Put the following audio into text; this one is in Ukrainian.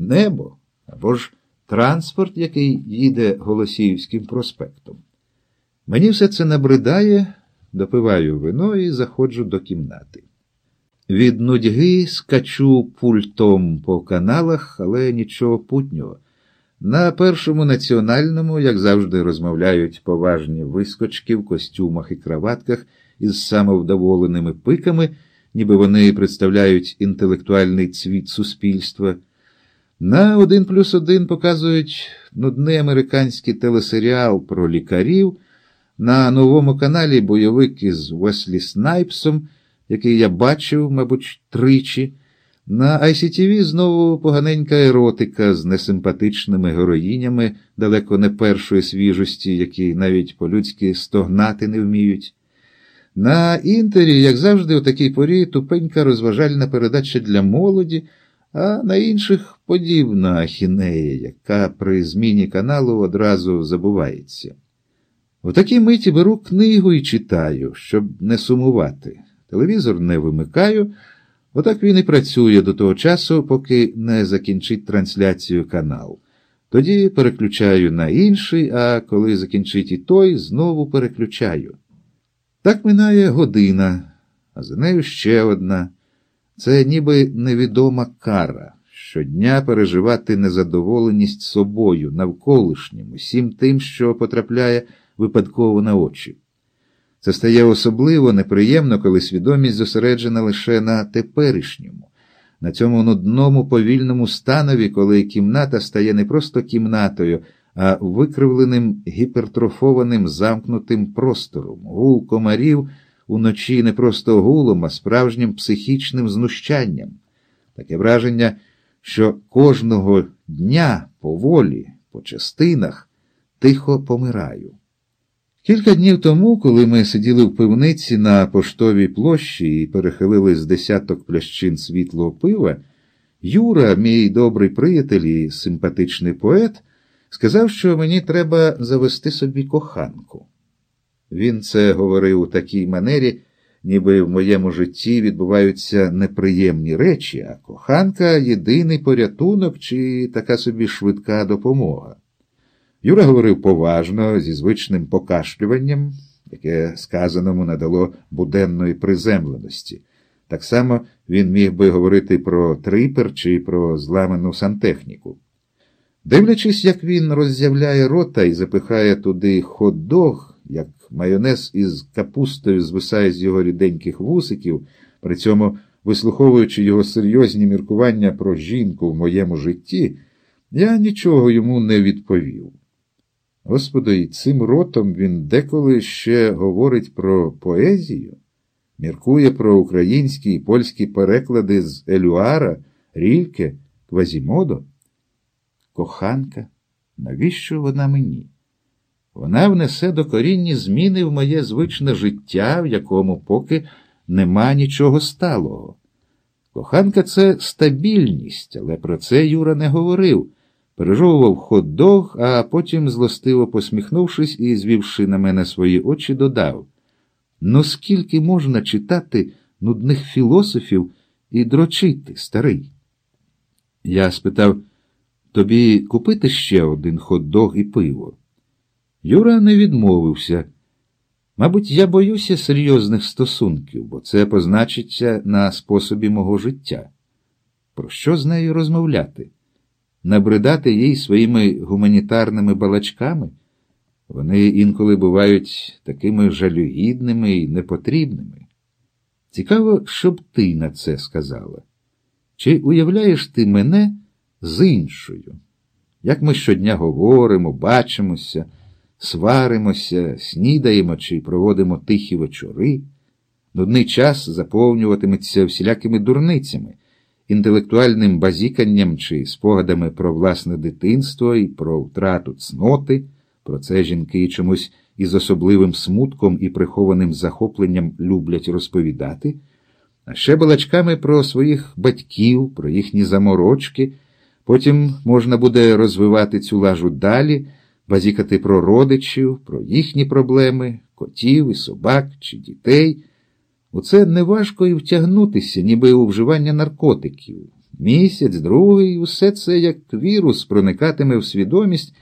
небо або ж транспорт, який їде Голосіївським проспектом. Мені все це набридає, допиваю вино і заходжу до кімнати. Від нудьги скачу пультом по каналах, але нічого путнього. На першому національному, як завжди, розмовляють поважні вискочки в костюмах і краватках із самовдоволеними пиками, ніби вони представляють інтелектуальний цвіт суспільства. На один плюс один показують нудний американський телесеріал про лікарів. На новому каналі бойовик із Уеслі Снайпсом, який я бачив, мабуть, тричі. На ICTV знову поганенька еротика з несимпатичними героїнями далеко не першої свіжості, які навіть по-людськи стогнати не вміють. На інтері, як завжди, у такій порі тупенька розважальна передача для молоді, а на інших подібна ахінея, яка при зміні каналу одразу забувається. У такій миті беру книгу і читаю, щоб не сумувати. Телевізор не вимикаю. Отак він і працює до того часу, поки не закінчить трансляцію канал. Тоді переключаю на інший, а коли закінчить і той, знову переключаю. Так минає година, а за нею ще одна. Це ніби невідома кара. Щодня переживати незадоволеність собою, навколишнім, усім тим, що потрапляє випадково на очі. Це стає особливо неприємно, коли свідомість зосереджена лише на теперішньому, на цьому нудному повільному станові, коли кімната стає не просто кімнатою, а викривленим гіпертрофованим замкнутим простором, гул комарів уночі не просто гулом, а справжнім психічним знущанням. Таке враження, що кожного дня поволі, по частинах, тихо помираю. Кілька днів тому, коли ми сиділи в пивниці на поштовій площі і перехилили з десяток плящин світлого пива, Юра, мій добрий приятель і симпатичний поет, сказав, що мені треба завести собі коханку. Він це говорив у такій манері, ніби в моєму житті відбуваються неприємні речі, а коханка єдиний порятунок чи така собі швидка допомога. Юра говорив поважно, зі звичним покашлюванням, яке сказаному надало буденної приземленості. Так само він міг би говорити про трипер чи про зламану сантехніку. Дивлячись, як він роззявляє рота і запихає туди хот-дог, як майонез із капустою звисає з його ріденьких вусиків, при цьому вислуховуючи його серйозні міркування про жінку в моєму житті, я нічого йому не відповів. Господи, цим ротом він деколи ще говорить про поезію, міркує про українські і польські переклади з Елюара, Рільке, Квазімодо. Коханка, навіщо вона мені? Вона внесе докорінні зміни в моє звичне життя, в якому поки нема нічого сталого. Коханка це стабільність, але про це Юра не говорив пережовував хот-дог, а потім, злостиво посміхнувшись і звівши на мене свої очі, додав Ну, скільки можна читати нудних філософів і дрочити, старий? Я спитав тобі купити ще один хот-дог і пиво. Юра не відмовився. Мабуть, я боюся серйозних стосунків, бо це позначиться на способі мого життя. Про що з нею розмовляти? набридати їй своїми гуманітарними балачками. Вони інколи бувають такими жалюгідними і непотрібними. Цікаво, щоб ти на це сказала. Чи уявляєш ти мене з іншою? Як ми щодня говоримо, бачимося, сваримося, снідаємо чи проводимо тихі вечори, нудний час заповнюватиметься всілякими дурницями інтелектуальним базіканням чи спогадами про власне дитинство і про втрату цноти, про це жінки чомусь із особливим смутком і прихованим захопленням люблять розповідати, а ще балачками про своїх батьків, про їхні заморочки. Потім можна буде розвивати цю лажу далі, базікати про родичів, про їхні проблеми, котів і собак чи дітей. У це неважко і втягнутися, ніби у вживання наркотиків, Місяць, другий, усе це як вірус проникатиме в свідомість